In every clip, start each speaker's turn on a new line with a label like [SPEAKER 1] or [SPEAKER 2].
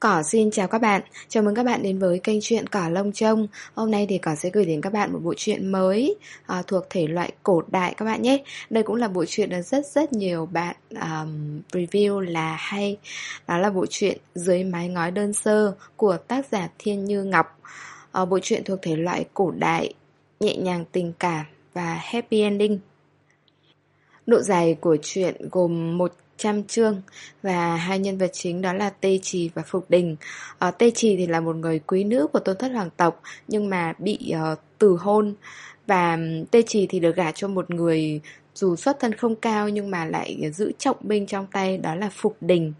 [SPEAKER 1] Cỏ xin chào các bạn, chào mừng các bạn đến với kênh truyện Cỏ Lông Trông. Hôm nay thì Cỏ sẽ gửi đến các bạn một bộ truyện mới à, thuộc thể loại cổ đại các bạn nhé. Đây cũng là bộ truyện được rất rất nhiều bạn um, review là hay. Đó là bộ truyện Dưới mái ngói đơn sơ của tác giả Thiên Như Ngọc. À, Bộ truyện thuộc thể loại cổ đại, nhẹ nhàng tình cảm và happy ending. Độ dài của truyện gồm một trăm chương và hai nhân vật chính đó là Tê Trì và Phục Đình. Uh, Tê Trì thì là một người quý nữ của tôn thất hoàng tộc nhưng mà bị uh, từ hôn và Tê Trì thì được gả cho một người dù xuất thân không cao nhưng mà lại giữ trọng binh trong tay đó là Phục Đình.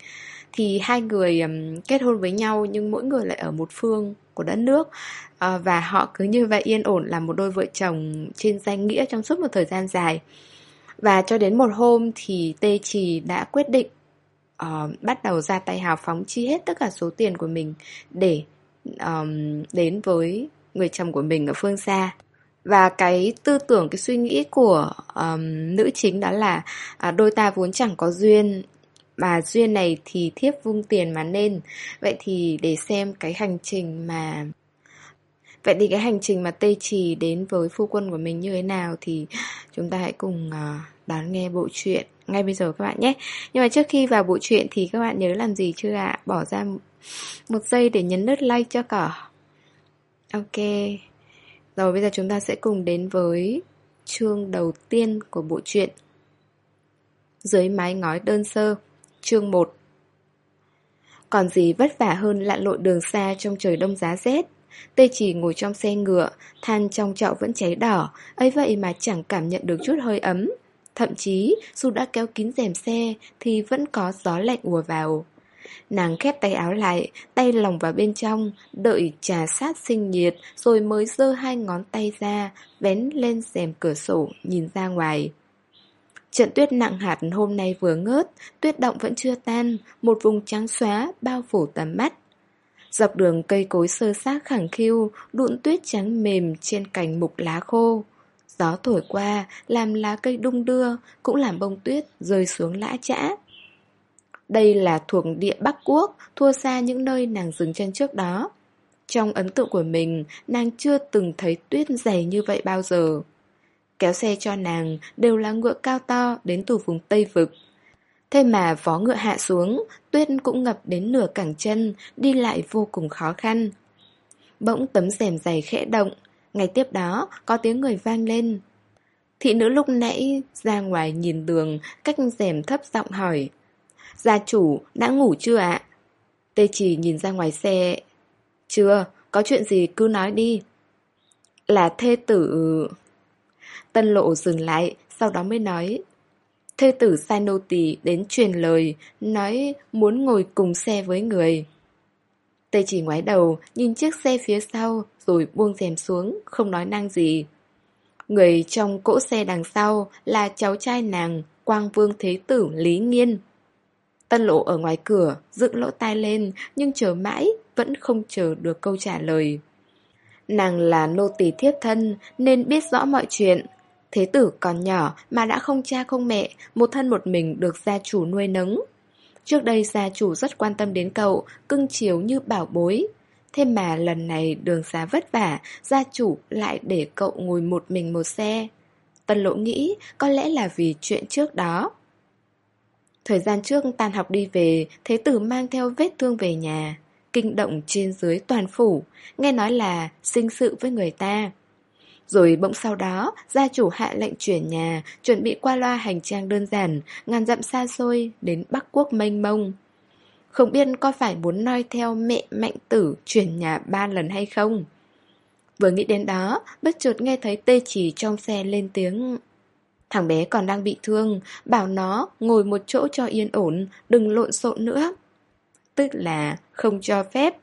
[SPEAKER 1] Thì hai người um, kết hôn với nhau nhưng mỗi người lại ở một phương của đất nước uh, và họ cứ như vậy yên ổn là một đôi vợ chồng trên danh nghĩa trong suốt một thời gian dài. Và cho đến một hôm thì Tê Trì đã quyết định uh, bắt đầu ra tay hào phóng chi hết tất cả số tiền của mình để um, đến với người chồng của mình ở phương xa. Và cái tư tưởng, cái suy nghĩ của um, nữ chính đó là uh, đôi ta vốn chẳng có duyên mà duyên này thì thiếp vung tiền mà nên. Vậy thì để xem cái hành trình mà Vậy thì cái hành trình mà Tê Trì đến với phu quân của mình như thế nào thì chúng ta hãy cùng à, đón nghe bộ truyện ngay bây giờ các bạn nhé. Nhưng mà trước khi vào bộ truyện thì các bạn nhớ làm gì chưa ạ? À? Bỏ ra một giây để nhấn nút like cho cỏ. Ok. Rồi bây giờ chúng ta sẽ cùng đến với chương đầu tiên của bộ truyện. Dưới mái ngói đơn sơ, chương 1. Còn gì vất vả hơn lặn lội đường xa trong trời đông giá rét Tê chỉ ngồi trong xe ngựa, than trong chậu vẫn cháy đỏ, ấy vậy mà chẳng cảm nhận được chút hơi ấm. Thậm chí, dù đã kéo kín rèm xe, thì vẫn có gió lạnh ùa vào. Nàng khép tay áo lại, tay lòng vào bên trong, đợi trà sát sinh nhiệt, rồi mới giơ hai ngón tay ra, vén lên rèm cửa sổ, nhìn ra ngoài. Trận tuyết nặng hạt hôm nay vừa ngớt, tuyết động vẫn chưa tan, một vùng trắng xóa bao phủ tầm mắt. Dọc đường cây cối sơ xác khẳng khiu, đụn tuyết trắng mềm trên cành mục lá khô. Gió thổi qua, làm lá cây đung đưa, cũng làm bông tuyết rơi xuống lã chã. Đây là thuộc địa Bắc Quốc, thua xa những nơi nàng dừng chân trước đó. Trong ấn tượng của mình, nàng chưa từng thấy tuyết dày như vậy bao giờ. Kéo xe cho nàng đều là ngựa cao to đến từ vùng Tây Vực. Thế mà vó ngựa hạ xuống, tuyết cũng ngập đến nửa cẳng chân, đi lại vô cùng khó khăn. Bỗng tấm rèm dày khẽ động, ngày tiếp đó có tiếng người vang lên. Thị nữ lúc nãy ra ngoài nhìn đường, cách rèm thấp giọng hỏi. Gia chủ, đã ngủ chưa ạ? Tê chỉ nhìn ra ngoài xe. Chưa, có chuyện gì cứ nói đi. Là thê tử... Tân lộ dừng lại, sau đó mới nói. Thê tử sai nô tỳ đến truyền lời, nói muốn ngồi cùng xe với người. Tê chỉ ngoái đầu, nhìn chiếc xe phía sau, rồi buông rèm xuống, không nói năng gì. Người trong cỗ xe đằng sau là cháu trai nàng, Quang Vương Thế Tử Lý Nghiên. Tân lộ ở ngoài cửa, dựng lỗ tai lên, nhưng chờ mãi, vẫn không chờ được câu trả lời. Nàng là nô tỳ thiếp thân, nên biết rõ mọi chuyện, Thế tử còn nhỏ mà đã không cha không mẹ, một thân một mình được gia chủ nuôi nấng. Trước đây gia chủ rất quan tâm đến cậu, cưng chiều như bảo bối. Thế mà lần này đường xá vất vả, gia chủ lại để cậu ngồi một mình một xe. Tân lỗ nghĩ có lẽ là vì chuyện trước đó. Thời gian trước tan học đi về, thế tử mang theo vết thương về nhà. Kinh động trên dưới toàn phủ, nghe nói là sinh sự với người ta. Rồi bỗng sau đó, gia chủ hạ lệnh chuyển nhà, chuẩn bị qua loa hành trang đơn giản, ngàn dặm xa xôi, đến Bắc Quốc mênh mông. Không biết có phải muốn noi theo mẹ mạnh tử chuyển nhà ba lần hay không? Vừa nghĩ đến đó, bất chợt nghe thấy tê chỉ trong xe lên tiếng. Thằng bé còn đang bị thương, bảo nó ngồi một chỗ cho yên ổn, đừng lộn xộn nữa. Tức là không cho phép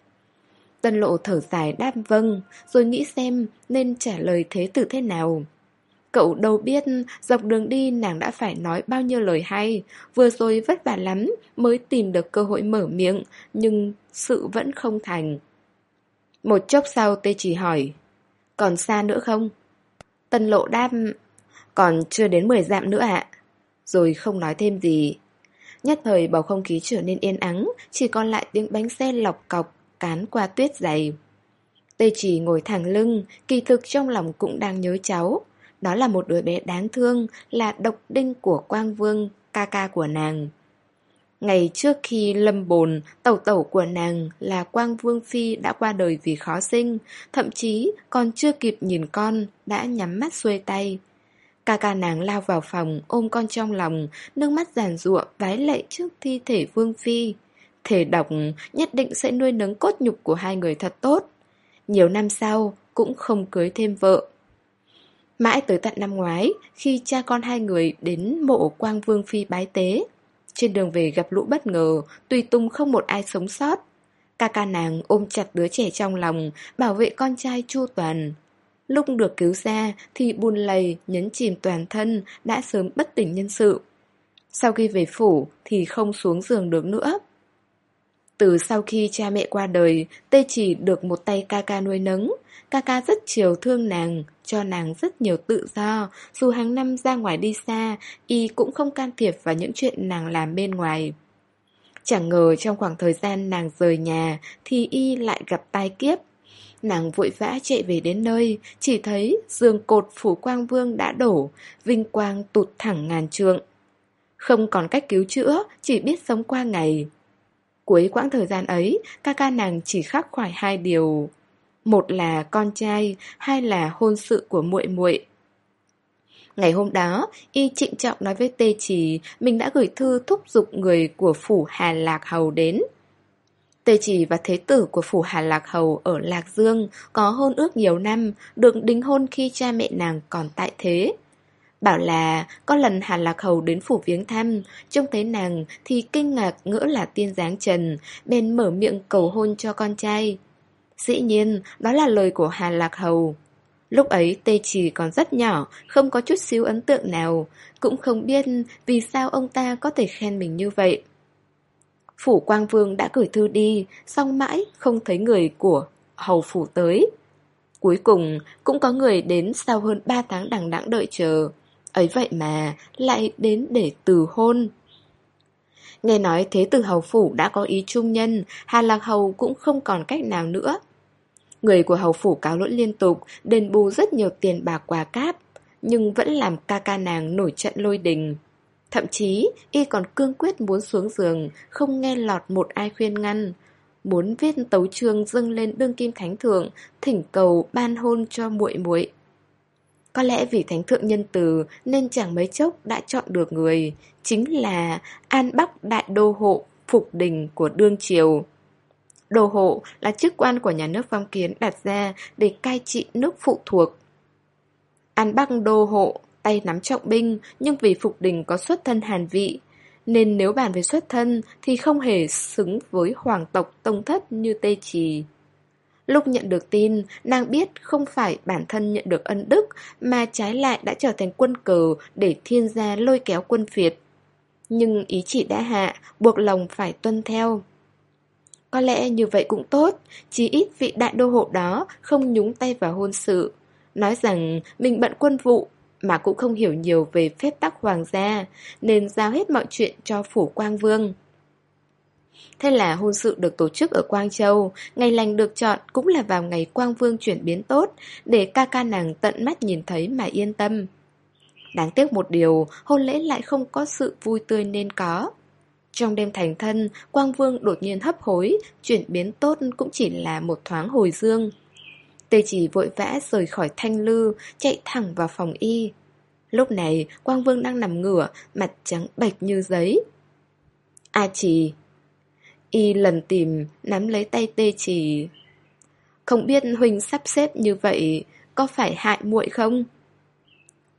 [SPEAKER 1] Tân lộ thở dài đáp vâng, rồi nghĩ xem nên trả lời thế tử thế nào. Cậu đâu biết dọc đường đi nàng đã phải nói bao nhiêu lời hay, vừa rồi vất vả lắm mới tìm được cơ hội mở miệng, nhưng sự vẫn không thành. Một chốc sau tê chỉ hỏi, còn xa nữa không? Tân lộ đáp, còn chưa đến 10 dặm nữa ạ. Rồi không nói thêm gì. Nhất thời bầu không khí trở nên yên ắng, chỉ còn lại tiếng bánh xe lọc cọc, cán qua tuyết dày. Tê chỉ ngồi thẳng lưng, kỳ thực trong lòng cũng đang nhớ cháu. Đó là một đứa bé đáng thương, là độc đinh của Quang Vương, ca ca của nàng. Ngày trước khi lâm bồn, tẩu tẩu của nàng là Quang Vương Phi đã qua đời vì khó sinh, thậm chí còn chưa kịp nhìn con, đã nhắm mắt xuôi tay. Ca ca nàng lao vào phòng, ôm con trong lòng, nước mắt giàn ruộng, vái lệ trước thi thể Vương Phi. Thể độc nhất định sẽ nuôi nấng cốt nhục của hai người thật tốt. Nhiều năm sau, cũng không cưới thêm vợ. Mãi tới tận năm ngoái, khi cha con hai người đến mộ Quang Vương Phi bái tế, trên đường về gặp lũ bất ngờ, tùy tung không một ai sống sót. Ca ca nàng ôm chặt đứa trẻ trong lòng, bảo vệ con trai chu toàn. Lúc được cứu ra thì buồn lầy, nhấn chìm toàn thân, đã sớm bất tỉnh nhân sự. Sau khi về phủ thì không xuống giường được nữa. Từ sau khi cha mẹ qua đời, Tê chỉ được một tay ca ca nuôi nấng. Ca ca rất chiều thương nàng, cho nàng rất nhiều tự do. Dù hàng năm ra ngoài đi xa, y cũng không can thiệp vào những chuyện nàng làm bên ngoài. Chẳng ngờ trong khoảng thời gian nàng rời nhà thì y lại gặp tai kiếp. Nàng vội vã chạy về đến nơi, chỉ thấy giường cột phủ quang vương đã đổ, vinh quang tụt thẳng ngàn trượng. Không còn cách cứu chữa, chỉ biết sống qua ngày. Cuối quãng thời gian ấy, ca ca nàng chỉ khắc khoải hai điều. Một là con trai, hai là hôn sự của muội muội. Ngày hôm đó, y trịnh trọng nói với Tê Trì mình đã gửi thư thúc giục người của phủ Hà Lạc Hầu đến. Tê Trì và thế tử của phủ Hà Lạc Hầu ở Lạc Dương có hôn ước nhiều năm, được đính hôn khi cha mẹ nàng còn tại thế. Bảo là có lần Hà Lạc Hầu đến phủ viếng thăm, trông thấy nàng thì kinh ngạc ngỡ là tiên dáng trần, bèn mở miệng cầu hôn cho con trai. Dĩ nhiên, đó là lời của Hà Lạc Hầu. Lúc ấy Tê Chỉ còn rất nhỏ, không có chút xíu ấn tượng nào, cũng không biết vì sao ông ta có thể khen mình như vậy. Phủ Quang Vương đã gửi thư đi, xong mãi không thấy người của Hầu Phủ tới. Cuối cùng cũng có người đến sau hơn 3 tháng đằng đẵng đợi chờ. Ấy vậy mà lại đến để từ hôn. Nghe nói thế tử hầu phủ đã có ý trung nhân, Hà Lạc Hầu cũng không còn cách nào nữa. Người của hầu phủ cáo lỗi liên tục, đền bù rất nhiều tiền bạc quà cáp, nhưng vẫn làm ca ca nàng nổi trận lôi đình. Thậm chí, y còn cương quyết muốn xuống giường, không nghe lọt một ai khuyên ngăn. Muốn viết tấu chương dâng lên đương kim thánh thượng, thỉnh cầu ban hôn cho muội muội. Có lẽ vì thánh thượng nhân từ nên chẳng mấy chốc đã chọn được người, chính là An Bắc Đại Đô Hộ Phục Đình của Đương Triều. Đô hộ là chức quan của nhà nước phong kiến đặt ra để cai trị nước phụ thuộc. An Bắc Đô hộ tay nắm trọng binh nhưng vì Phục Đình có xuất thân hàn vị, nên nếu bàn về xuất thân thì không hề xứng với hoàng tộc tông thất như Tê Trì. Lúc nhận được tin, nàng biết không phải bản thân nhận được ân đức, mà trái lại đã trở thành quân cờ để thiên gia lôi kéo quân phiệt. Nhưng ý chỉ đã hạ, buộc lòng phải tuân theo. Có lẽ như vậy cũng tốt, chỉ ít vị đại đô hộ đó không nhúng tay vào hôn sự. Nói rằng mình bận quân vụ, mà cũng không hiểu nhiều về phép tắc hoàng gia, nên giao hết mọi chuyện cho phủ quang vương. Thế là hôn sự được tổ chức ở Quang Châu, ngày lành được chọn cũng là vào ngày Quang Vương chuyển biến tốt, để ca ca nàng tận mắt nhìn thấy mà yên tâm. Đáng tiếc một điều, hôn lễ lại không có sự vui tươi nên có. Trong đêm thành thân, Quang Vương đột nhiên hấp hối, chuyển biến tốt cũng chỉ là một thoáng hồi dương. Tê chỉ vội vã rời khỏi thanh lư, chạy thẳng vào phòng y. Lúc này, Quang Vương đang nằm ngửa, mặt trắng bạch như giấy. A chỉ, Y lần tìm, nắm lấy tay tê chỉ. Không biết Huynh sắp xếp như vậy, có phải hại muội không?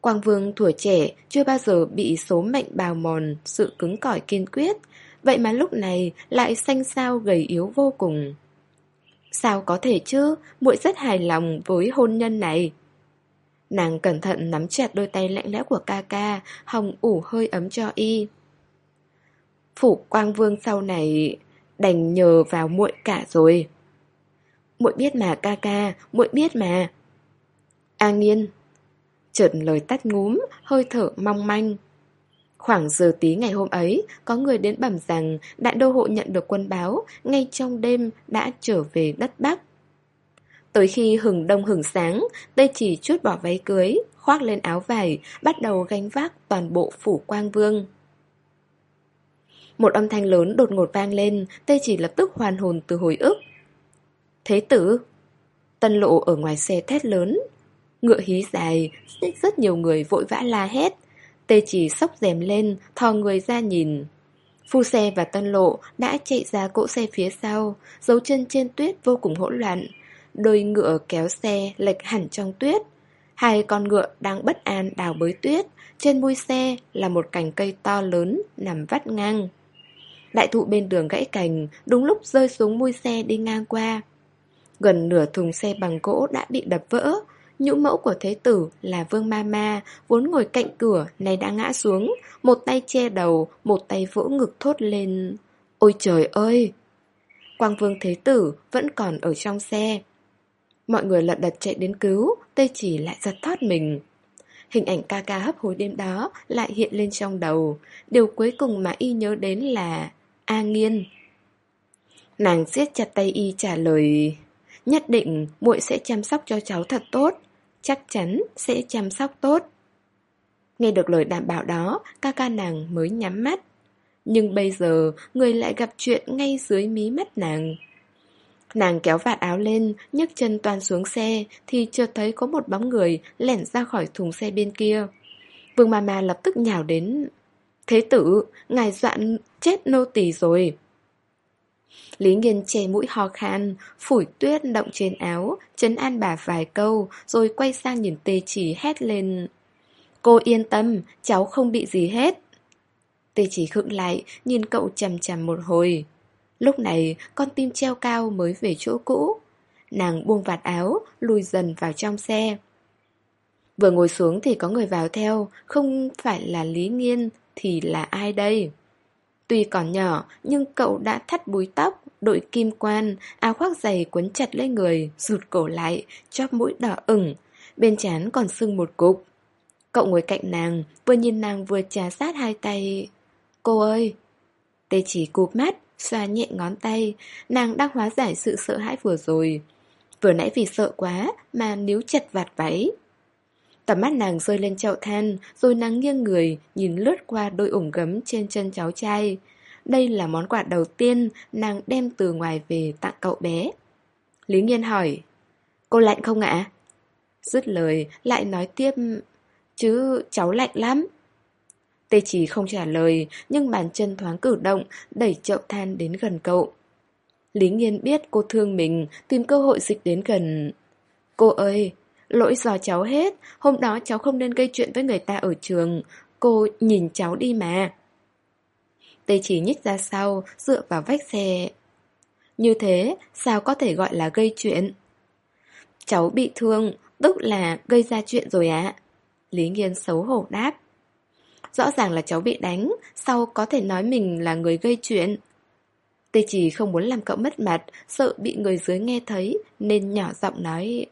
[SPEAKER 1] Quang Vương tuổi trẻ chưa bao giờ bị số mệnh bào mòn, sự cứng cỏi kiên quyết, vậy mà lúc này lại xanh xao gầy yếu vô cùng. Sao có thể chứ, muội rất hài lòng với hôn nhân này. Nàng cẩn thận nắm chặt đôi tay lạnh lẽo của ca ca, hồng ủ hơi ấm cho y. Phủ Quang Vương sau này đành nhờ vào muội cả rồi. Muội biết mà ca ca, muội biết mà. A nghiên. Chợt lời tắt ngúm, hơi thở mong manh. Khoảng giờ tí ngày hôm ấy, có người đến bẩm rằng đại đô hộ nhận được quân báo, ngay trong đêm đã trở về đất Bắc. Tới khi hừng đông hừng sáng, Tây chỉ chút bỏ váy cưới, khoác lên áo vải, bắt đầu gánh vác toàn bộ phủ quang vương. Một âm thanh lớn đột ngột vang lên, tê chỉ lập tức hoàn hồn từ hồi ức. Thế tử? Tân lộ ở ngoài xe thét lớn. Ngựa hí dài, rất nhiều người vội vã la hét. Tê chỉ sốc rèm lên, thò người ra nhìn. Phu xe và tân lộ đã chạy ra cỗ xe phía sau, dấu chân trên tuyết vô cùng hỗn loạn. Đôi ngựa kéo xe lệch hẳn trong tuyết. Hai con ngựa đang bất an đào bới tuyết. Trên mui xe là một cành cây to lớn nằm vắt ngang. Đại thụ bên đường gãy cành, đúng lúc rơi xuống mui xe đi ngang qua. Gần nửa thùng xe bằng gỗ đã bị đập vỡ, Nhũ mẫu của thế tử là Vương Mama Vốn ngồi cạnh cửa Này đã ngã xuống Một tay che đầu Một tay vỗ ngực thốt lên Ôi trời ơi! Quang Vương Thế Tử vẫn còn ở trong xe. Mọi người lật đật chạy đến cứu Tê chỉ lại giật thoát mình. Hình ảnh ca ca hấp hối đêm đó Lại hiện lên trong đầu. Điều cuối cùng mà y nhớ đến là A Nghiên Nàng siết chặt tay y trả lời Nhất định muội sẽ chăm sóc cho cháu thật tốt chắc chắn sẽ chăm sóc tốt. Nghe được lời đảm bảo đó, ca ca nàng mới nhắm mắt. Nhưng bây giờ, người lại gặp chuyện ngay dưới mí mắt nàng. Nàng kéo vạt áo lên, nhấc chân toàn xuống xe, thì chợt thấy có một bóng người lẻn ra khỏi thùng xe bên kia. Vương Mama lập tức nhào đến. Thế tử, ngài dọa chết nô tỳ rồi. Lý Nghiên che mũi ho khan, phủi tuyết động trên áo, chấn an bà vài câu, rồi quay sang nhìn tê chỉ hét lên. Cô yên tâm, cháu không bị gì hết. Tê chỉ khựng lại, nhìn cậu chầm chầm một hồi. Lúc này, con tim treo cao mới về chỗ cũ. Nàng buông vạt áo, lùi dần vào trong xe. Vừa ngồi xuống thì có người vào theo, không phải là Lý Nghiên, thì là ai đây? Tuy còn nhỏ, nhưng cậu đã thắt búi tóc, đội kim quan, áo khoác dày cuốn chặt lên người, rụt cổ lại, chóp mũi đỏ ửng, bên trán còn sưng một cục. Cậu ngồi cạnh nàng, vừa nhìn nàng vừa trà sát hai tay. Cô ơi! Tê chỉ cụp mắt, xoa nhẹ ngón tay, nàng đang hóa giải sự sợ hãi vừa rồi. Vừa nãy vì sợ quá mà níu chặt vạt váy. Tầm mắt nàng rơi lên chậu than, rồi nàng nghiêng người, nhìn lướt qua đôi ủng gấm trên chân cháu trai. Đây là món quà đầu tiên nàng đem từ ngoài về tặng cậu bé. Lý Nghiên hỏi, cô lạnh không ạ? Dứt lời, lại nói tiếp, chứ cháu lạnh lắm. Tê chỉ không trả lời, nhưng bàn chân thoáng cử động, đẩy chậu than đến gần cậu. Lý Nghiên biết cô thương mình, tìm cơ hội dịch đến gần. Cô ơi, lỗi do cháu hết, hôm đó cháu không nên gây chuyện với người ta ở trường. Cô nhìn cháu đi mà. Tê chỉ nhích ra sau, dựa vào vách xe. Như thế, sao có thể gọi là gây chuyện? Cháu bị thương, tức là gây ra chuyện rồi ạ. Lý Nghiên xấu hổ đáp. Rõ ràng là cháu bị đánh, sau có thể nói mình là người gây chuyện. Tê chỉ không muốn làm cậu mất mặt, sợ bị người dưới nghe thấy, nên nhỏ giọng nói...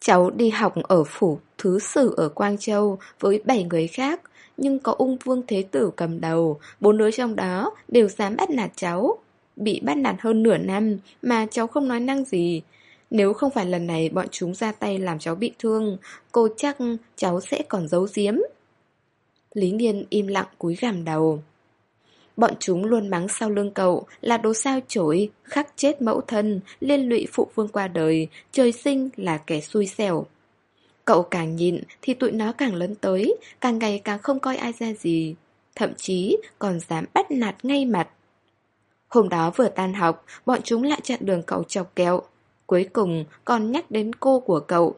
[SPEAKER 1] Cháu đi học ở phủ thứ sử ở Quang Châu với bảy người khác, nhưng có ung vương thế tử cầm đầu, bốn đứa trong đó đều dám bắt nạt cháu. Bị bắt nạt hơn nửa năm mà cháu không nói năng gì. Nếu không phải lần này bọn chúng ra tay làm cháu bị thương, cô chắc cháu sẽ còn giấu giếm. Lý Nghiên im lặng cúi gằm đầu. Bọn chúng luôn mắng sau lưng cậu là đồ sao chổi, khắc chết mẫu thân, liên lụy phụ vương qua đời, trời sinh là kẻ xui xẻo. Cậu càng nhịn thì tụi nó càng lớn tới, càng ngày càng không coi ai ra gì. Thậm chí còn dám bắt nạt ngay mặt. Hôm đó vừa tan học, bọn chúng lại chặn đường cậu chọc kẹo. Cuối cùng còn nhắc đến cô của cậu.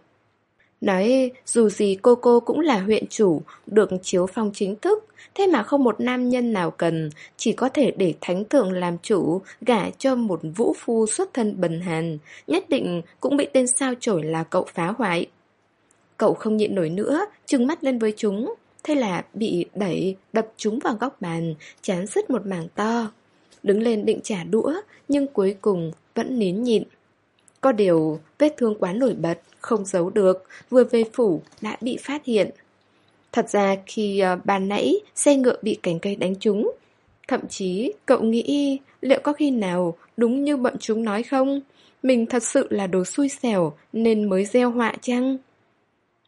[SPEAKER 1] Nói dù gì cô cô cũng là huyện chủ, được chiếu phong chính thức, thế mà không một nam nhân nào cần, chỉ có thể để thánh thượng làm chủ, gả cho một vũ phu xuất thân bần hàn, nhất định cũng bị tên sao chổi là cậu phá hoại. Cậu không nhịn nổi nữa, trừng mắt lên với chúng. Thế là bị đẩy, đập chúng vào góc bàn, chán sứt một mảng to. Đứng lên định trả đũa, nhưng cuối cùng vẫn nín nhịn. Có điều, vết thương quá nổi bật, không giấu được, vừa về phủ đã bị phát hiện. Thật ra khi ờ, uh, bàn nãy xe ngựa bị cành cây đánh trúng, thậm chí cậu nghĩ liệu có khi nào đúng như bọn chúng nói không? Mình thật sự là đồ xui xẻo nên mới gieo họa chăng?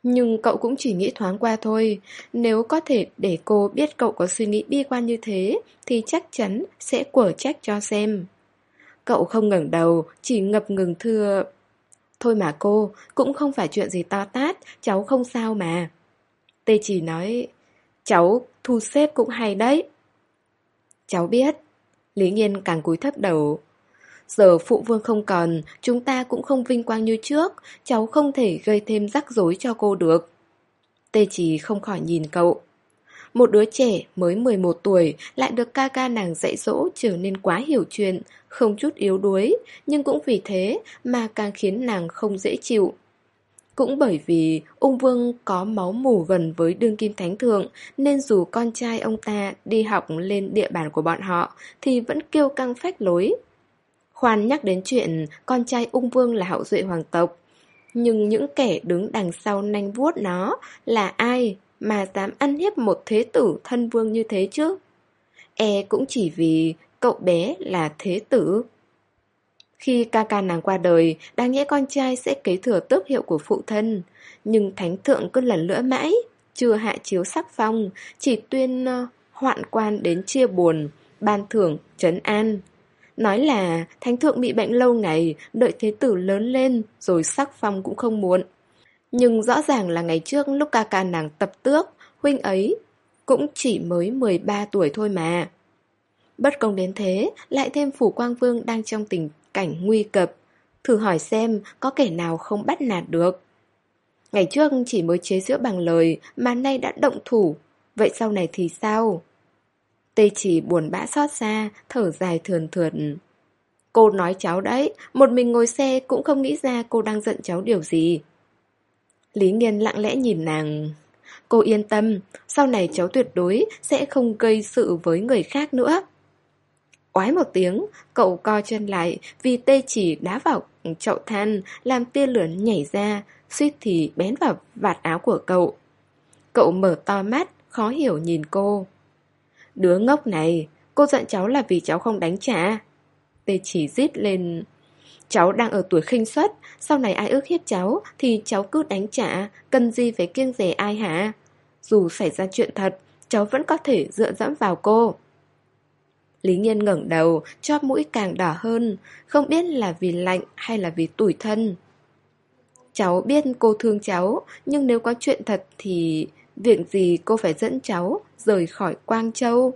[SPEAKER 1] Nhưng cậu cũng chỉ nghĩ thoáng qua thôi, nếu có thể để cô biết cậu có suy nghĩ bi quan như thế thì chắc chắn sẽ quở trách cho xem. Cậu không ngẩng đầu, chỉ ngập ngừng thưa Thôi mà cô, cũng không phải chuyện gì to tát, cháu không sao mà. Tê chỉ nói, cháu thu xếp cũng hay đấy. Cháu biết. Lý Nhiên càng cúi thấp đầu. Giờ phụ vương không còn, chúng ta cũng không vinh quang như trước, cháu không thể gây thêm rắc rối cho cô được. Tê chỉ không khỏi nhìn cậu. Một đứa trẻ mới 11 tuổi lại được ca ca nàng dạy dỗ trở nên quá hiểu chuyện, không chút yếu đuối, nhưng cũng vì thế mà càng khiến nàng không dễ chịu. Cũng bởi vì ung vương có máu mủ gần với đương kim thánh thượng nên dù con trai ông ta đi học lên địa bàn của bọn họ thì vẫn kêu căng phách lối. Khoan nhắc đến chuyện con trai ung vương là hậu duệ hoàng tộc. Nhưng những kẻ đứng đằng sau nanh vuốt nó là ai mà dám ăn hiếp một thế tử thân vương như thế chứ? E cũng chỉ vì cậu bé là thế tử. Khi ca ca nàng qua đời, đáng nghĩa con trai sẽ kế thừa tước hiệu của phụ thân. Nhưng thánh thượng cứ lần lữa mãi, chưa hạ chiếu sắc phong, chỉ tuyên uh, hoạn quan đến chia buồn, ban thưởng, trấn an. Nói là thánh thượng bị bệnh lâu ngày, đợi thế tử lớn lên, rồi sắc phong cũng không muộn. Nhưng rõ ràng là ngày trước lúc ca ca nàng tập tước, huynh ấy cũng chỉ mới 13 tuổi thôi mà. Bất công đến thế, lại thêm phủ quang vương đang trong tình cảnh nguy cập. Thử hỏi xem có kẻ nào không bắt nạt được. Ngày trước chỉ mới chế giễu bằng lời mà nay đã động thủ. Vậy sau này thì sao? Tê chỉ buồn bã xót xa, thở dài thườn thượt. Cô nói cháu đấy, một mình ngồi xe cũng không nghĩ ra cô đang giận cháu điều gì. Lý Nghiên lặng lẽ nhìn nàng. Cô yên tâm, sau này cháu tuyệt đối sẽ không gây sự với người khác nữa. Oái một tiếng, cậu co chân lại vì tê chỉ đá vào chậu than làm tia lửa nhảy ra, suýt thì bén vào vạt áo của cậu. Cậu mở to mắt, khó hiểu nhìn cô. Đứa ngốc này, cô giận cháu là vì cháu không đánh trả. Tê chỉ rít lên. Cháu đang ở tuổi khinh suất, sau này ai ước hiếp cháu thì cháu cứ đánh trả, cần gì phải kiêng rẻ ai hả? Dù xảy ra chuyện thật, cháu vẫn có thể dựa dẫm vào cô. Lý Nhiên ngẩng đầu, cho mũi càng đỏ hơn, không biết là vì lạnh hay là vì tủi thân. Cháu biết cô thương cháu, nhưng nếu có chuyện thật thì việc gì cô phải dẫn cháu rời khỏi Quang Châu?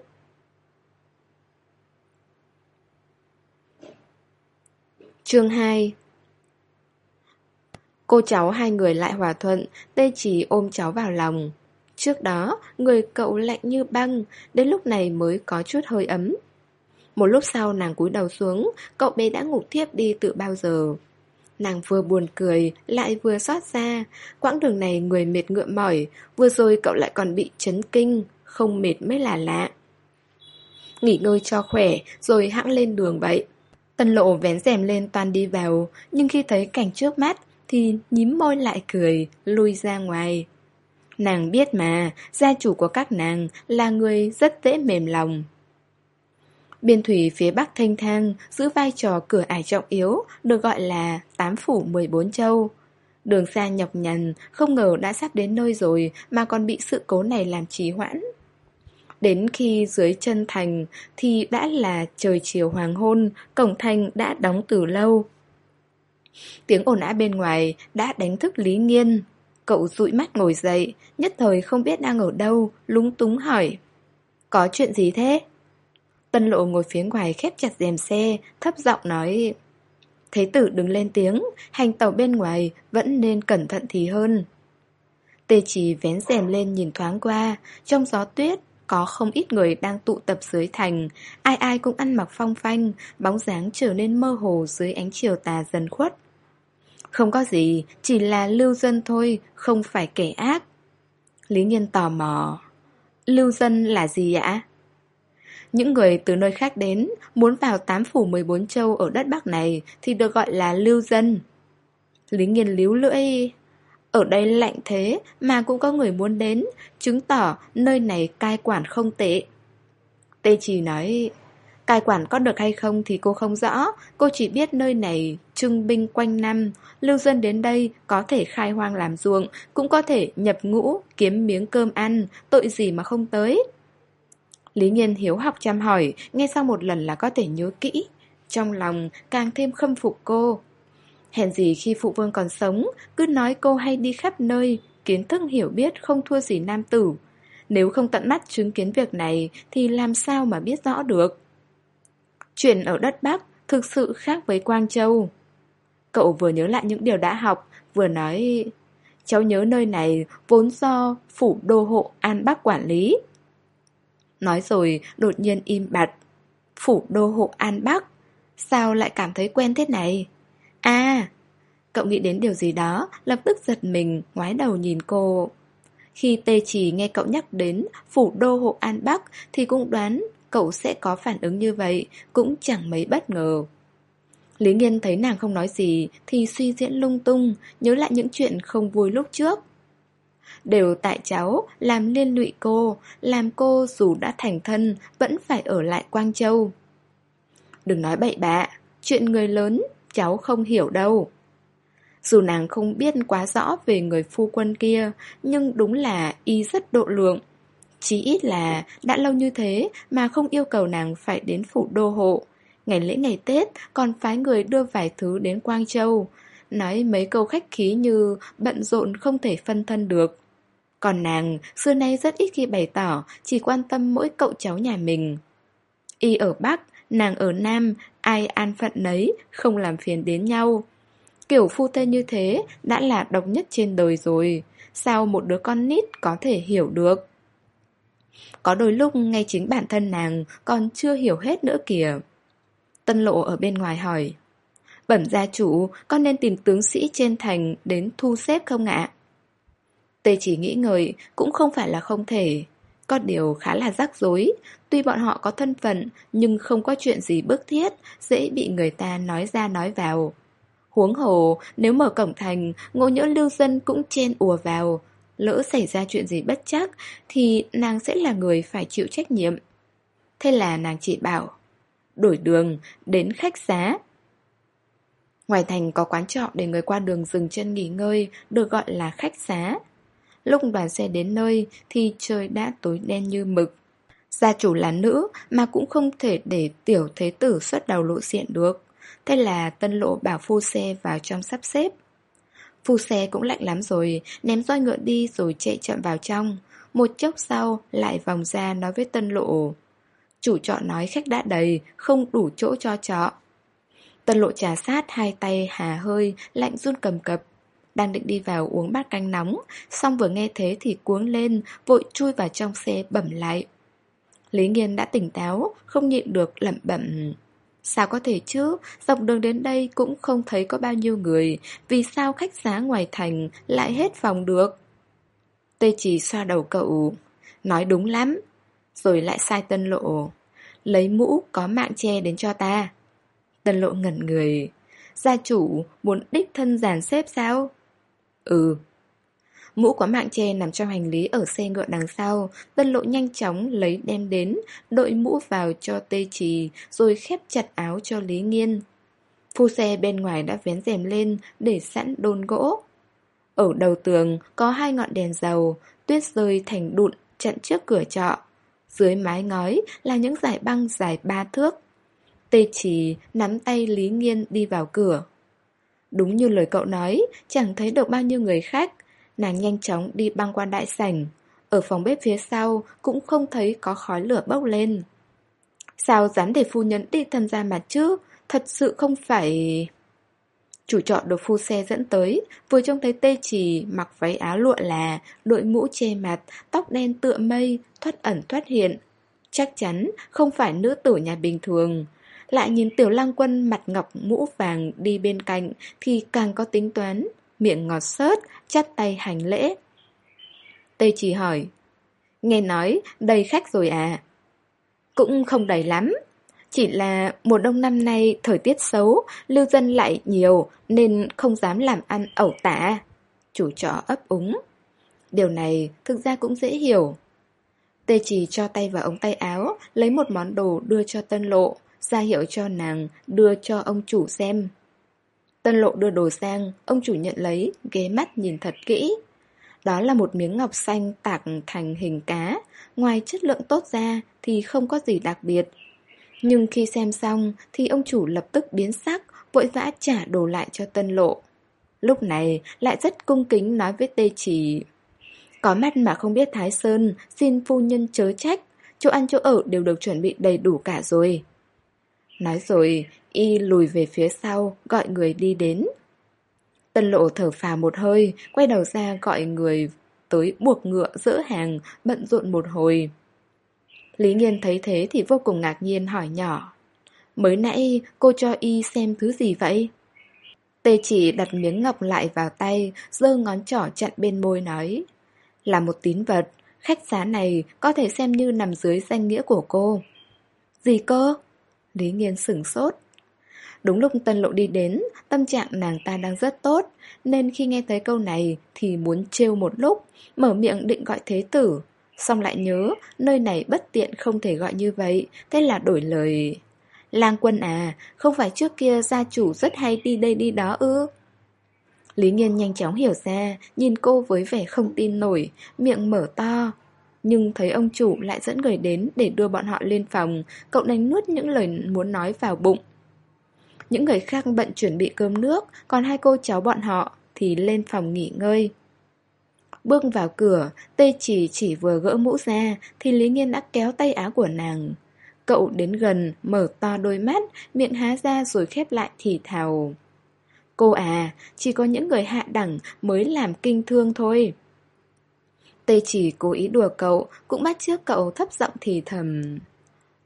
[SPEAKER 1] Chương 2 Cô cháu hai người lại hòa thuận, tê chỉ ôm cháu vào lòng. Trước đó, người cậu lạnh như băng, đến lúc này mới có chút hơi ấm. Một lúc sau nàng cúi đầu xuống, cậu bé đã ngủ thiếp đi từ bao giờ. Nàng vừa buồn cười, lại vừa xót xa. Quãng đường này người mệt ngựa mỏi, vừa rồi cậu lại còn bị chấn kinh, không mệt mới là lạ. Nghỉ ngơi cho khỏe, rồi hãng lên đường vậy. Tân lộ vén rèm lên toàn đi vào, nhưng khi thấy cảnh trước mắt, thì nhím môi lại cười, lui ra ngoài. Nàng biết mà, gia chủ của các nàng là người rất dễ mềm lòng. Biên thủy phía bắc thanh thang giữ vai trò cửa ải trọng yếu, được gọi là tám phủ 14 châu. Đường xa nhọc nhằn, không ngờ đã sắp đến nơi rồi mà còn bị sự cố này làm trì hoãn. Đến khi dưới chân thành thì đã là trời chiều hoàng hôn, cổng thành đã đóng từ lâu. Tiếng ồn ào bên ngoài đã đánh thức Lý Nghiên. Cậu dụi mắt ngồi dậy, nhất thời không biết đang ở đâu, lúng túng hỏi. Có chuyện gì thế? Tân lộ ngồi phía ngoài khép chặt rèm xe, thấp giọng nói Thế tử đừng lên tiếng, hành tàu bên ngoài vẫn nên cẩn thận thì hơn. Tê chỉ vén rèm lên nhìn thoáng qua, trong gió tuyết có không ít người đang tụ tập dưới thành, ai ai cũng ăn mặc phong phanh, bóng dáng trở nên mơ hồ dưới ánh chiều tà dần khuất. Không có gì, chỉ là lưu dân thôi, không phải kẻ ác. Lý Nhiên tò mò. Lưu dân là gì ạ? Những người từ nơi khác đến, muốn vào tám phủ 14 châu ở đất Bắc này thì được gọi là lưu dân. Lý Nhân líu lưỡi... Ở đây lạnh thế mà cũng có người muốn đến, chứng tỏ nơi này cai quản không tệ. Tê chỉ nói, cai quản có được hay không thì cô không rõ, cô chỉ biết nơi này trưng binh quanh năm, lưu dân đến đây có thể khai hoang làm ruộng, cũng có thể nhập ngũ, kiếm miếng cơm ăn, tội gì mà không tới. Lý Nhiên hiếu học chăm hỏi, nghe sau một lần là có thể nhớ kỹ. Trong lòng càng thêm khâm phục cô. Hèn gì khi phụ vương còn sống, cứ nói cô hay đi khắp nơi, kiến thức hiểu biết không thua gì nam tử. Nếu không tận mắt chứng kiến việc này thì làm sao mà biết rõ được. Chuyện ở đất Bắc thực sự khác với Quang Châu. Cậu vừa nhớ lại những điều đã học, vừa nói... Cháu nhớ nơi này vốn do phủ đô hộ An Bắc quản lý. Nói rồi đột nhiên im bặt. Phủ đô hộ An Bắc? Sao lại cảm thấy quen thế này? À, cậu nghĩ đến điều gì đó, lập tức giật mình, ngoái đầu nhìn cô. Khi tê chỉ nghe cậu nhắc đến phủ đô hộ An Bắc thì cũng đoán cậu sẽ có phản ứng như vậy, cũng chẳng mấy bất ngờ. Lý Nghiên thấy nàng không nói gì thì suy diễn lung tung, nhớ lại những chuyện không vui lúc trước. Đều tại cháu làm liên lụy cô, làm cô dù đã thành thân vẫn phải ở lại Quang Châu. Đừng nói bậy bạ, chuyện người lớn cháu không hiểu đâu. Dù nàng không biết quá rõ về người phu quân kia, nhưng đúng là y rất độ lượng. Chí ít là đã lâu như thế mà không yêu cầu nàng phải đến phủ đô hộ. Ngày lễ ngày Tết còn phái người đưa vài thứ đến Quang Châu. Nói mấy câu khách khí như bận rộn không thể phân thân được. Còn nàng xưa nay rất ít khi bày tỏ chỉ quan tâm mỗi cậu cháu nhà mình. Y ở Bắc, nàng ở Nam, ai an phận nấy, không làm phiền đến nhau. Kiểu phu thê như thế đã là độc nhất trên đời rồi, sao một đứa con nít có thể hiểu được? Có đôi lúc ngay chính bản thân nàng còn chưa hiểu hết nữa kìa. Tân lộ ở bên ngoài hỏi Bẩm gia chủ, con nên tìm tướng sĩ trên thành đến thu xếp không ạ? Tê chỉ nghĩ ngợi, cũng không phải là không thể. Có điều khá là rắc rối, tuy bọn họ có thân phận nhưng không có chuyện gì bức thiết, dễ bị người ta nói ra nói vào. Huống hồ, nếu mở cổng thành, ngộ nhỡ lưu dân cũng chen ùa vào. Lỡ xảy ra chuyện gì bất chắc, thì nàng sẽ là người phải chịu trách nhiệm. Thế là nàng chỉ bảo, đổi đường, đến khách xá. Ngoài thành có quán trọ để người qua đường dừng chân nghỉ ngơi, được gọi là khách xá. Lúc đoàn xe đến nơi thì trời đã tối đen như mực. Gia chủ là nữ mà cũng không thể để tiểu thế tử xuất đầu lộ diện được. Thế là tân lộ bảo phu xe vào trong sắp xếp. Phu xe cũng lạnh lắm rồi, ném roi ngựa đi rồi chạy chậm vào trong. Một chốc sau lại vòng ra nói với tân lộ. Chủ trọ nói khách đã đầy, không đủ chỗ cho trọ. Tân lộ trà sát hai tay hà hơi, lạnh run cầm cập. Đang định đi vào uống bát canh nóng, xong vừa nghe thế thì cuống lên, vội chui vào trong xe bẩm lại. Lý Nghiên đã tỉnh táo, không nhịn được lẩm bẩm. Sao có thể chứ, dọc đường đến đây cũng không thấy có bao nhiêu người, vì sao khách giá ngoài thành lại hết phòng được? Tê chỉ xoa đầu cậu, nói đúng lắm, rồi lại sai tân lộ. Lấy mũ có mạng che đến cho ta. Tân lộ ngẩn người. Gia chủ muốn đích thân giàn xếp sao? Ừ. Mũ có mạng che nằm trong hành lý ở xe ngựa đằng sau, tân lộ nhanh chóng lấy đem đến, đội mũ vào cho tê trì, rồi khép chặt áo cho Lý Nghiên. Phu xe bên ngoài đã vén rèm lên, để sẵn đôn gỗ. Ở đầu tường có hai ngọn đèn dầu, tuyết rơi thành đụn chặn trước cửa trọ. Dưới mái ngói là những dải băng dài ba thước. Tê chỉ nắm tay Lý Nghiên đi vào cửa. Đúng như lời cậu nói, chẳng thấy được bao nhiêu người khách. Nàng nhanh chóng đi băng qua đại sảnh. Ở phòng bếp phía sau cũng không thấy có khói lửa bốc lên. Sao dám để phu nhân đi tham gia mặt chứ? Thật sự không phải... Chủ trọ được phu xe dẫn tới, vừa trông thấy tê chỉ mặc váy áo lụa là, đội mũ che mặt, tóc đen tựa mây, thoát ẩn thoát hiện. Chắc chắn không phải nữ tử nhà bình thường. Lại nhìn tiểu lang quân mặt ngọc mũ vàng đi bên cạnh thì càng có tính toán, miệng ngọt sớt, chắp tay hành lễ. Tê chỉ hỏi, nghe nói đầy khách rồi à? Cũng không đầy lắm, chỉ là mùa đông năm nay thời tiết xấu, lưu dân lại nhiều nên không dám làm ăn ẩu tả. chủ trọ ấp úng. Điều này thực ra cũng dễ hiểu. Tê chỉ cho tay vào ống tay áo, lấy một món đồ đưa cho tân lộ, ra hiệu cho nàng, đưa cho ông chủ xem. Tân lộ đưa đồ sang, ông chủ nhận lấy, ghé mắt nhìn thật kỹ. Đó là một miếng ngọc xanh tạc thành hình cá, ngoài chất lượng tốt ra thì không có gì đặc biệt. Nhưng khi xem xong thì ông chủ lập tức biến sắc, vội vã trả đồ lại cho tân lộ. Lúc này lại rất cung kính nói với tê chỉ Có mắt mà không biết Thái Sơn, xin phu nhân chớ trách, chỗ ăn chỗ ở đều được chuẩn bị đầy đủ cả rồi. Nói rồi, y lùi về phía sau, gọi người đi đến. Tân lộ thở phào một hơi, quay đầu ra gọi người tới buộc ngựa dỡ hàng, bận rộn một hồi. Lý Nghiên thấy thế thì vô cùng ngạc nhiên hỏi nhỏ. Mới nãy cô cho y xem thứ gì vậy? Tê chỉ đặt miếng ngọc lại vào tay, giơ ngón trỏ chặn bên môi nói. Là một tín vật, khách giá này có thể xem như nằm dưới danh nghĩa của cô. Gì cơ? Lý Nghiên sửng sốt. Đúng lúc tân lộ đi đến, tâm trạng nàng ta đang rất tốt, nên khi nghe thấy câu này thì muốn trêu một lúc, mở miệng định gọi thế tử. Xong lại nhớ, nơi này bất tiện không thể gọi như vậy, thế là đổi lời. Lang quân à, không phải trước kia gia chủ rất hay đi đây đi đó ư? Lý Nghiên nhanh chóng hiểu ra, nhìn cô với vẻ không tin nổi, miệng mở to. Nhưng thấy ông chủ lại dẫn người đến để đưa bọn họ lên phòng, cậu đánh nuốt những lời muốn nói vào bụng. Những người khác bận chuẩn bị cơm nước, còn hai cô cháu bọn họ thì lên phòng nghỉ ngơi. Bước vào cửa, tê chỉ chỉ vừa gỡ mũ ra thì Lý Nghiên đã kéo tay áo của nàng. Cậu đến gần, mở to đôi mắt, miệng há ra rồi khép lại thì thào. Cô à, chỉ có những người hạ đẳng mới làm kinh thương thôi. Tê chỉ cố ý đùa cậu, cũng bắt trước cậu thấp giọng thì thầm.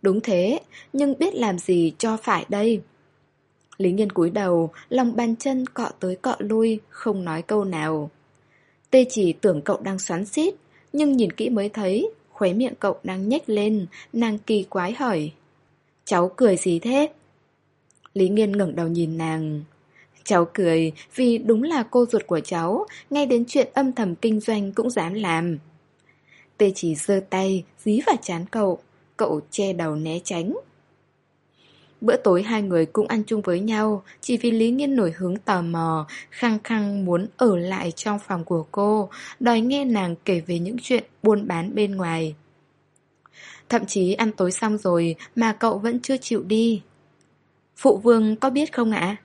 [SPEAKER 1] Đúng thế, nhưng biết làm gì cho phải đây. Lý Nghiên cúi đầu, lòng bàn chân cọ tới cọ lui, không nói câu nào. Tê chỉ tưởng cậu đang xoắn xít, nhưng nhìn kỹ mới thấy, khóe miệng cậu đang nhếch lên, nàng kỳ quái hỏi. Cháu cười gì thế? Lý Nghiên ngẩng đầu nhìn nàng. Cháu cười vì đúng là cô ruột của cháu, ngay đến chuyện âm thầm kinh doanh cũng dám làm. Tê chỉ giơ tay, dí vào chán cậu, cậu che đầu né tránh. Bữa tối hai người cũng ăn chung với nhau, chỉ vì Lý Nghiên nổi hứng tò mò, khăng khăng muốn ở lại trong phòng của cô, đòi nghe nàng kể về những chuyện buôn bán bên ngoài. Thậm chí ăn tối xong rồi mà cậu vẫn chưa chịu đi. Phụ vương có biết không ạ?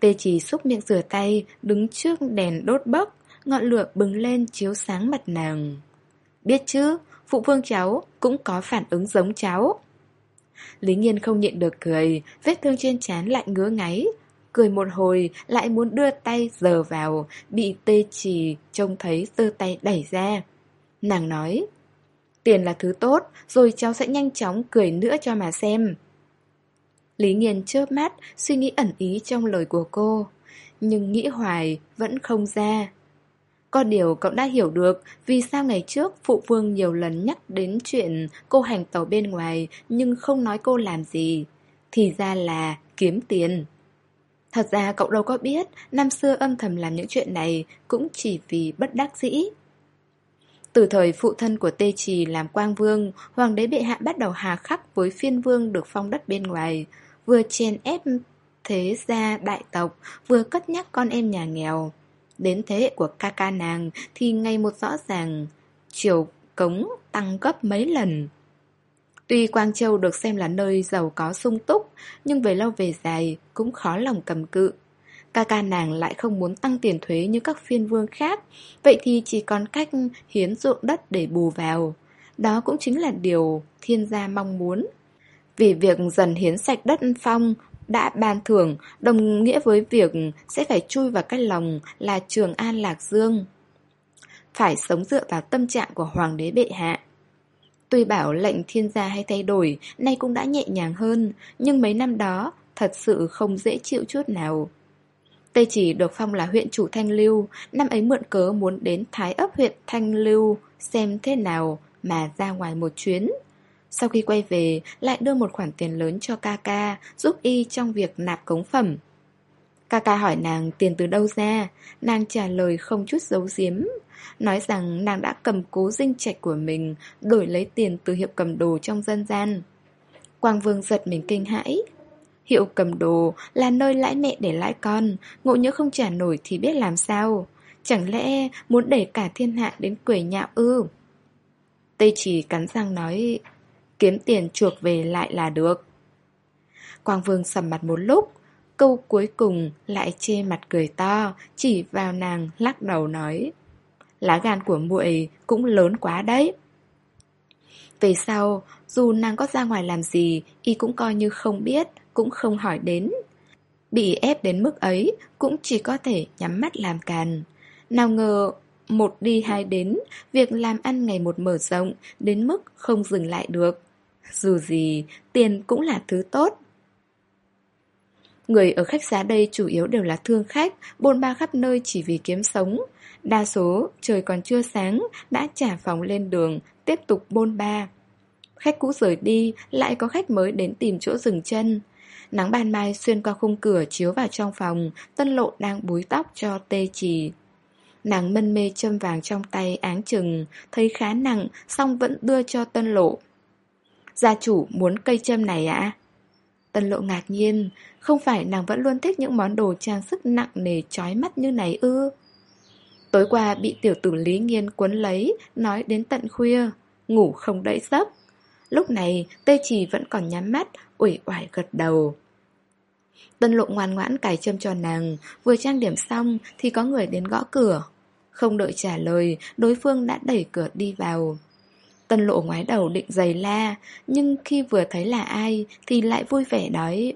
[SPEAKER 1] Tê chỉ xúc miệng rửa tay, đứng trước đèn đốt bốc, ngọn lửa bừng lên chiếu sáng mặt nàng. Biết chứ, phụ vương cháu cũng có phản ứng giống cháu. Lý Nghiên không nhịn được cười, vết thương trên trán lại ngứa ngáy. Cười một hồi, lại muốn đưa tay giờ vào, bị tê chỉ trông thấy giơ tay đẩy ra. Nàng nói, tiền là thứ tốt, rồi cháu sẽ nhanh chóng cười nữa cho mà xem. Lý Nghiên chớp mắt, suy nghĩ ẩn ý trong lời của cô. Nhưng nghĩ hoài, vẫn không ra. Có điều cậu đã hiểu được vì sao ngày trước phụ vương nhiều lần nhắc đến chuyện cô hành tàu bên ngoài nhưng không nói cô làm gì. Thì ra là kiếm tiền. Thật ra cậu đâu có biết năm xưa âm thầm làm những chuyện này cũng chỉ vì bất đắc dĩ. Từ thời phụ thân của Tê Trì làm quang vương, hoàng đế bệ hạ bắt đầu hà khắc với phiên vương được phong đất bên ngoài, vừa chèn ép thế gia đại tộc, vừa cất nhắc con em nhà nghèo. Đến thế hệ của ca ca nàng thì ngày một rõ ràng, chiều cống tăng gấp mấy lần. Tuy Quang Châu được xem là nơi giàu có sung túc, nhưng về lâu về dài cũng khó lòng cầm cự. Ca ca nàng lại không muốn tăng tiền thuế như các phiên vương khác, vậy thì chỉ còn cách hiến ruộng đất để bù vào. Đó cũng chính là điều thiên gia mong muốn. Vì việc dần hiến sạch đất phong đã ban thưởng đồng nghĩa với việc sẽ phải chui vào cái lòng là Trường An Lạc Dương. Phải sống dựa vào tâm trạng của Hoàng đế bệ hạ. Tuy bảo lệnh thiên gia hay thay đổi, nay cũng đã nhẹ nhàng hơn, nhưng mấy năm đó thật sự không dễ chịu chút nào. Tây chỉ được phong là huyện chủ Thanh Lưu, năm ấy mượn cớ muốn đến Thái ấp huyện Thanh Lưu xem thế nào mà ra ngoài một chuyến. Sau khi quay về, lại đưa một khoản tiền lớn cho Kaka giúp y trong việc nạp cống phẩm. Kaka hỏi nàng tiền từ đâu ra Nàng trả lời không chút giấu giếm. Nói rằng nàng đã cầm cố dinh trạch của mình Đổi lấy tiền từ hiệu cầm đồ trong dân gian. Quang Vương giật mình kinh hãi. Hiệu cầm đồ là nơi lãi mẹ để lãi con Ngộ nhớ không trả nổi thì biết làm sao. Chẳng lẽ muốn đẩy cả thiên hạ đến quẩy nhạo ư? Tây chỉ cắn răng nói Kiếm tiền chuộc về lại là được. Quang Vương sầm mặt một lúc, Câu cuối cùng lại chê mặt cười to, Chỉ vào nàng lắc đầu nói, Lá gan của muội cũng lớn quá đấy. Về sau, Dù nàng có ra ngoài làm gì, Y cũng coi như không biết, Cũng không hỏi đến. Bị ép đến mức ấy, Cũng chỉ có thể nhắm mắt làm càn. Nào ngờ, một đi hai đến, Việc làm ăn ngày một mở rộng, Đến mức không dừng lại được. Dù gì tiền cũng là thứ tốt Người ở khách giá đây chủ yếu đều là thương khách, bôn ba khắp nơi chỉ vì kiếm sống. Đa số, trời còn chưa sáng, đã trả phòng lên đường, tiếp tục bôn ba. Khách cũ rời đi, lại có khách mới đến tìm chỗ dừng chân. Nắng ban mai xuyên qua khung cửa chiếu vào trong phòng, tân lộ đang búi tóc cho tê trì. Nàng mân mê châm vàng trong tay áng chừng, thấy khá nặng, xong vẫn đưa cho tân lộ. Gia chủ muốn cây châm này ạ? Tân lộ ngạc nhiên, không phải nàng vẫn luôn thích những món đồ trang sức nặng nề chói mắt như này ư? Tối qua bị tiểu tử Lý Nghiên cuốn lấy, nói đến tận khuya, ngủ không đẩy giấc. Lúc này, tê trì vẫn còn nhắm mắt, uể oải gật đầu. Tân lộ ngoan ngoãn cài châm cho nàng, vừa trang điểm xong thì có người đến gõ cửa. Không đợi trả lời, đối phương đã đẩy cửa đi vào. Tân lộ ngoái đầu định giày la, nhưng khi vừa thấy là ai thì lại vui vẻ nói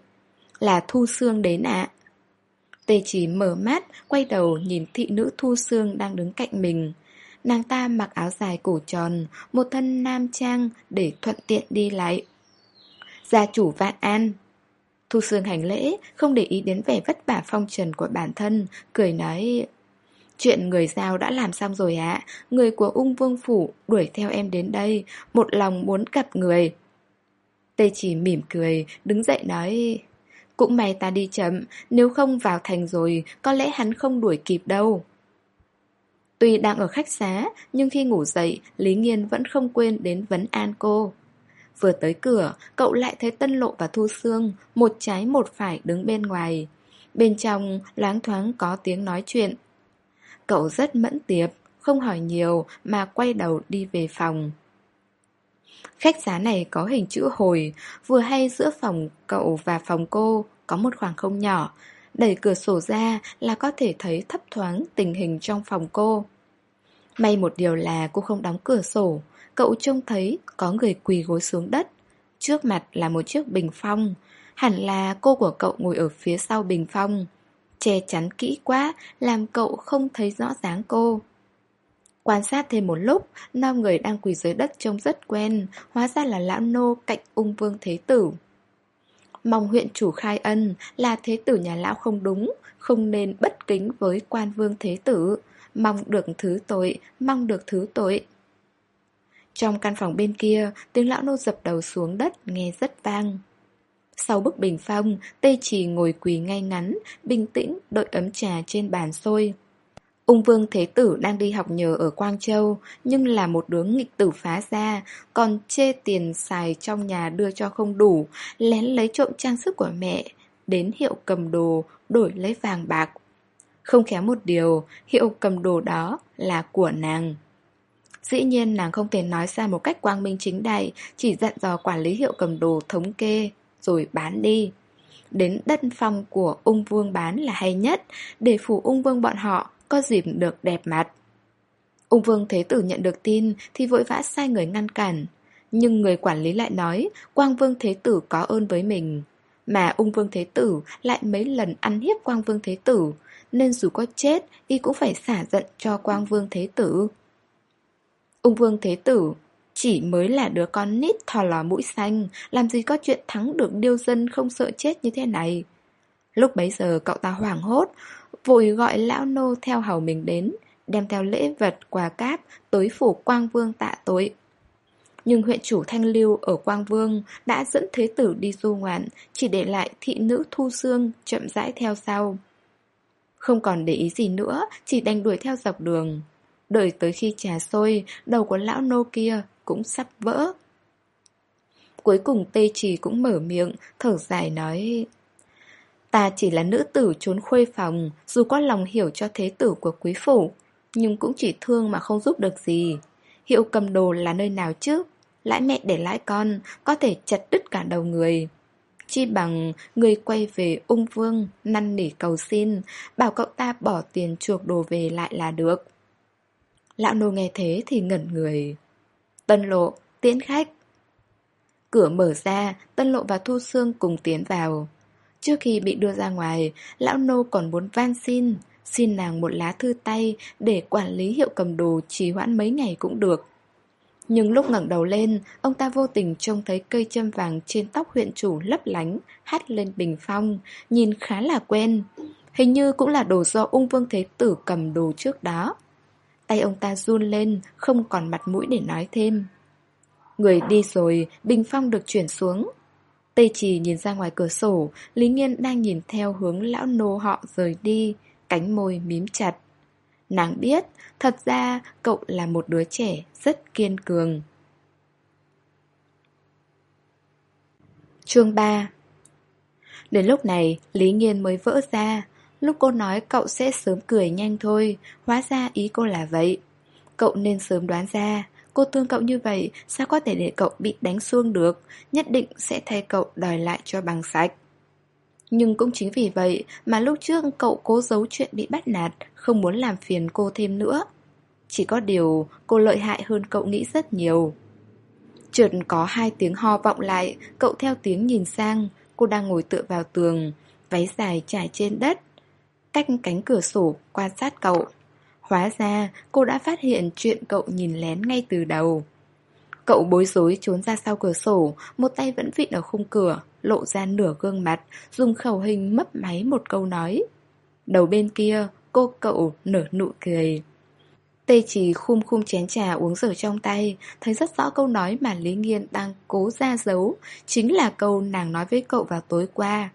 [SPEAKER 1] Là Thu Sương đến ạ. Tê chỉ mở mắt, quay đầu nhìn thị nữ Thu Sương đang đứng cạnh mình. Nàng ta mặc áo dài cổ tròn, một thân nam trang để thuận tiện đi lại. Gia chủ vạn an. Thu Sương hành lễ, không để ý đến vẻ vất vả phong trần của bản thân, cười nói Chuyện người giao đã làm xong rồi ạ. Người của ung vương phủ đuổi theo em đến đây, Một lòng muốn gặp người. Tê chỉ mỉm cười, Đứng dậy nói, Cũng may ta đi chậm, Nếu không vào thành rồi, Có lẽ hắn không đuổi kịp đâu. Tuy đang ở khách xá, Nhưng khi ngủ dậy, Lý Nghiên vẫn không quên đến vấn an cô. Vừa tới cửa, Cậu lại thấy Tân Lộ và Thu Sương, Một trái một phải đứng bên ngoài. Bên trong, loáng thoáng có tiếng nói chuyện Cậu rất mẫn tiệp, không hỏi nhiều mà quay đầu đi về phòng. Khách giá này có hình chữ hồi, vừa hay giữa phòng cậu và phòng cô có một khoảng không nhỏ. Đẩy cửa sổ ra là có thể thấy thấp thoáng tình hình trong phòng cô. May một điều là cô không đóng cửa sổ, cậu trông thấy có người quỳ gối xuống đất. Trước mặt là một chiếc bình phong, hẳn là cô của cậu ngồi ở phía sau bình phong che chắn kỹ quá, làm cậu không thấy rõ dáng cô. Quan sát thêm một lúc, năm người đang quỳ dưới đất trông rất quen, hóa ra là lão nô cạnh ung vương thế tử. Mong huyện chủ khai ân là thế tử nhà lão không đúng, không nên bất kính với quan vương thế tử, mong được thứ tội, mong được thứ tội. Trong căn phòng bên kia, tiếng lão nô dập đầu xuống đất nghe rất vang. Sau bức bình phong, Tê Trì ngồi quỳ ngay ngắn, bình tĩnh đợi ấm trà trên bàn sôi. Ung vương thế tử đang đi học nhờ ở Quang Châu, nhưng là một đứa nghịch tử phá ra, còn chê tiền xài trong nhà đưa cho không đủ, lén lấy trộm trang sức của mẹ, đến hiệu cầm đồ, đổi lấy vàng bạc. Không khéo một điều, hiệu cầm đồ đó là của nàng. Dĩ nhiên nàng không thể nói ra một cách quang minh chính đại, chỉ dặn dò quản lý hiệu cầm đồ thống kê, rồi bán đi. Đến đất phong của ung vương bán là hay nhất, để phủ ung vương bọn họ có dịp được đẹp mặt. Ung vương thế tử nhận được tin thì vội vã sai người ngăn cản. Nhưng người quản lý lại nói Quang vương thế tử có ơn với mình. Mà ung vương thế tử lại mấy lần ăn hiếp Quang vương thế tử, nên dù có chết y cũng phải xả giận cho Quang vương thế tử. Ung vương thế tử chỉ mới là đứa con nít thò lò mũi xanh, làm gì có chuyện thắng được điêu dân không sợ chết như thế này. Lúc bấy giờ cậu ta hoảng hốt, vội gọi lão nô theo hầu mình đến, đem theo lễ vật, quà cáp, tới phủ Quang Vương tạ tội. Nhưng huyện chủ Thanh Lưu ở Quang Vương đã dẫn thế tử đi du ngoạn, chỉ để lại thị nữ Thu Sương chậm rãi theo sau. Không còn để ý gì nữa Chỉ đành đuổi theo dọc đường Đợi tới khi trà sôi Đầu của lão nô kia cũng sắp vỡ. Cuối cùng Tây Trì cũng mở miệng, Thở dài nói, Ta chỉ là nữ tử trốn khuê phòng, Dù có lòng hiểu cho thế tử của quý phủ, Nhưng cũng chỉ thương mà không giúp được gì. Hiệu cầm đồ là nơi nào chứ? Lãi mẹ để lãi con, Có thể chặt đứt cả đầu người. Chi bằng, người quay về ung vương, Năn nỉ cầu xin, Bảo cậu ta bỏ tiền chuộc đồ về lại là được. Lão nô nghe thế thì ngẩn người. Tân lộ, tiễn khách Cửa mở ra, Tân lộ và Thu Sương cùng tiến vào Trước khi bị đưa ra ngoài, lão nô còn muốn van xin Xin nàng một lá thư tay để quản lý hiệu cầm đồ trì hoãn mấy ngày cũng được nhưng lúc ngẩng đầu lên, ông ta vô tình trông thấy cây châm vàng trên tóc huyện chủ lấp lánh, hắt lên bình phong, nhìn khá là quen. Hình như cũng là đồ do ung vương thế tử cầm đồ trước đó. Tay ông ta run lên, không còn mặt mũi để nói thêm. Người đi rồi, bình phong được chuyển xuống. Tây trì nhìn ra ngoài cửa sổ, Lý Nghiên đang nhìn theo hướng lão nô họ rời đi, cánh môi mím chặt. Nàng biết, thật ra cậu là một đứa trẻ rất kiên cường. Chương 3 Đến lúc này, Lý Nghiên mới vỡ ra. Lúc cô nói cậu sẽ sớm cười nhanh thôi, hóa ra ý cô là vậy. Cậu nên sớm đoán ra, cô thương cậu như vậy, sao có thể để cậu bị đánh xuông được, nhất định sẽ thay cậu đòi lại cho bằng sạch. Nhưng cũng chính vì vậy mà lúc trước cậu cố giấu chuyện bị bắt nạt, không muốn làm phiền cô thêm nữa. Chỉ có điều cô lợi hại hơn cậu nghĩ rất nhiều. Chợt có hai tiếng ho vọng lại, cậu theo tiếng nhìn sang, cô đang ngồi tựa vào tường, váy dài trải trên đất, cách cánh cửa sổ quan sát cậu. Hóa ra cô đã phát hiện chuyện cậu nhìn lén ngay từ đầu. Cậu bối rối trốn ra sau cửa sổ, một tay vẫn vịn ở khung cửa, lộ ra nửa gương mặt, dùng khẩu hình mấp máy một câu nói. Đầu bên kia, cô cậu nở nụ cười. Tê chỉ khum khum chén trà uống rửa trong tay, thấy rất rõ câu nói mà Lý Nghiên đang cố ra giấu, chính là câu nàng nói với cậu vào tối qua.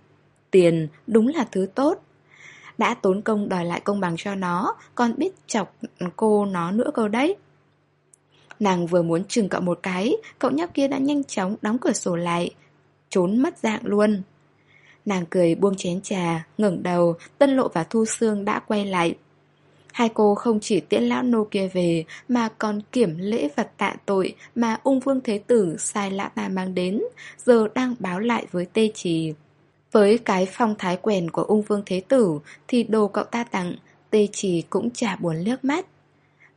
[SPEAKER 1] Tiền đúng là thứ tốt. Đã tốn công đòi lại công bằng cho nó, còn biết chọc cô nó nữa câu đấy. Nàng vừa muốn chừng cậu một cái, cậu nhóc kia đã nhanh chóng đóng cửa sổ lại, trốn mất dạng luôn. Nàng cười buông chén trà, ngẩng đầu, Tân Lộ và Thu xương đã quay lại. Hai cô không chỉ tiễn lão nô kia về mà còn kiểm lễ vật tạ tội mà ung vương thế tử sai lã ta mang đến, giờ đang báo lại với tê trì. Với cái phong thái quèn của ung vương thế tử thì đồ cậu ta tặng, tê trì cũng chả buồn liếc mắt.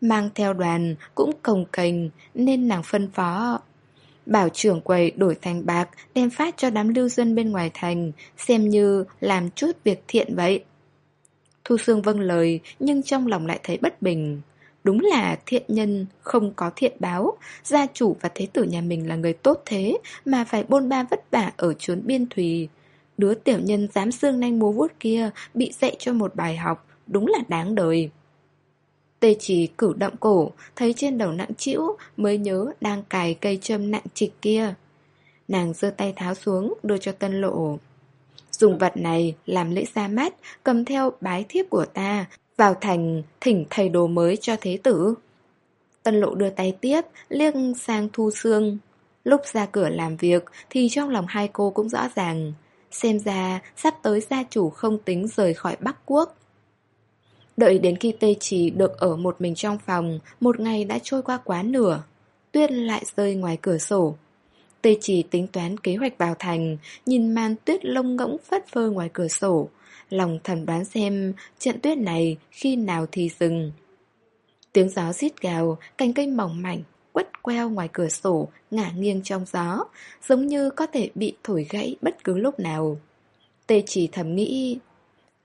[SPEAKER 1] Mang theo đoàn cũng cồng cành nên nàng phân phó. Bảo trưởng quầy đổi thành bạc đem phát cho đám lưu dân bên ngoài thành Xem như làm chút việc thiện vậy. Thu Sương vâng lời nhưng trong lòng lại thấy bất bình. Đúng là thiện nhân không có thiện báo Gia chủ và thế tử nhà mình là người tốt thế Mà phải bôn ba vất vả ở chốn biên thùy. Đứa tiểu nhân dám xương nanh múa vuốt kia Bị dạy cho một bài học Đúng là đáng đời Tê chỉ cử động cổ, thấy trên đầu nặng chĩu mới nhớ đang cài cây châm nặng trịch kia. Nàng giơ tay tháo xuống, đưa cho tân lộ. Dùng vật này làm lễ ra mắt, cầm theo bái thiếp của ta, vào thành thỉnh thầy đồ mới cho thế tử. Tân lộ đưa tay tiếp, liếc sang thu xương. Lúc ra cửa làm việc thì trong lòng hai cô cũng rõ ràng. Xem ra sắp tới gia chủ không tính rời khỏi Bắc Quốc Đợi đến khi tê chỉ được ở một mình trong phòng, một ngày đã trôi qua quá nửa. Tuyết lại rơi ngoài cửa sổ. Tê chỉ tính toán kế hoạch vào thành, nhìn màn tuyết lông ngỗng phất phơ ngoài cửa sổ. Lòng thầm đoán xem trận tuyết này khi nào thì dừng. Tiếng gió rít gào, cành cây mỏng mảnh, quất queo ngoài cửa sổ, ngả nghiêng trong gió, giống như có thể bị thổi gãy bất cứ lúc nào. Tê chỉ thầm nghĩ,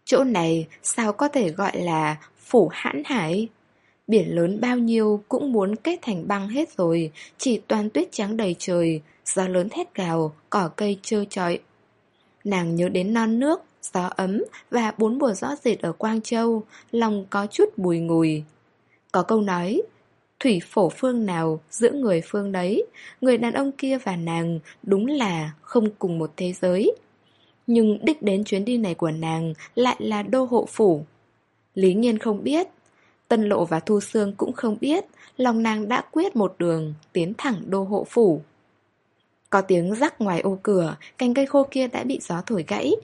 [SPEAKER 1] Chỗ này sao có thể gọi là phủ hãn hải? Biển lớn bao nhiêu cũng muốn kết thành băng hết rồi, chỉ toàn tuyết trắng đầy trời, gió lớn thét gào, cỏ cây trơ trọi. Nàng nhớ đến non nước, gió ấm và bốn mùa gió dệt ở Quang Châu, lòng có chút bùi ngùi. Có câu nói, thủy phổ phương nào giữa người phương đấy, người đàn ông kia và nàng đúng là không cùng một thế giới. Nhưng đích đến chuyến đi này của nàng lại là đô hộ phủ. Lý Nhiên không biết Tân Lộ và Thu Sương cũng không biết Lòng nàng đã quyết một đường Tiến thẳng đô hộ phủ Có tiếng rắc ngoài ô cửa Cành cây khô kia đã bị gió thổi gãy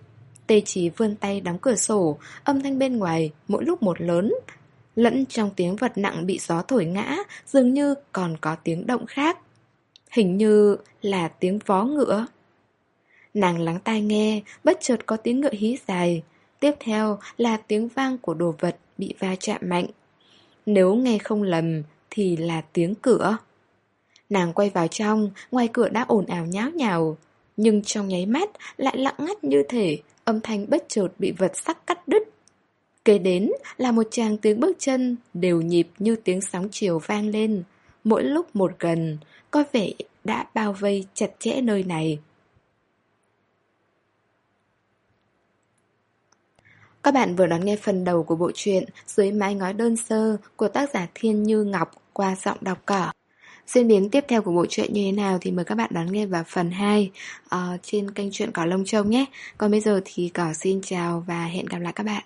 [SPEAKER 1] Tê Chí vươn tay đóng cửa sổ Âm thanh bên ngoài mỗi lúc một lớn Lẫn trong tiếng vật nặng bị gió thổi ngã, Dường như còn có tiếng động khác. Hình như là tiếng vó ngựa. Nàng lắng tai nghe, Bất chợt có tiếng ngựa hí dài. Tiếp theo là tiếng vang của đồ vật Bị va chạm mạnh. Nếu nghe không lầm Thì là tiếng cửa. Nàng quay vào trong, Ngoài cửa đã ồn ào nháo nhào. Nhưng trong nháy mắt lại lặng ngắt như thể Âm thanh bất chợt bị vật sắc cắt đứt. Kế đến là một chàng tiếng bước chân đều nhịp như tiếng sóng chiều vang lên, mỗi lúc một gần, có vẻ đã bao vây chặt chẽ nơi này. Các bạn vừa đón nghe phần đầu của bộ truyện Dưới mái ngói đơn sơ của tác giả Thiên Như Ngọc qua giọng đọc cỏ. Diễn biến tiếp theo của bộ truyện như thế nào thì mời các bạn đón nghe vào phần 2 uh, ờ, trên kênh truyện Cỏ Lông Trông nhé. Còn bây giờ thì Cỏ xin chào và hẹn gặp lại các bạn.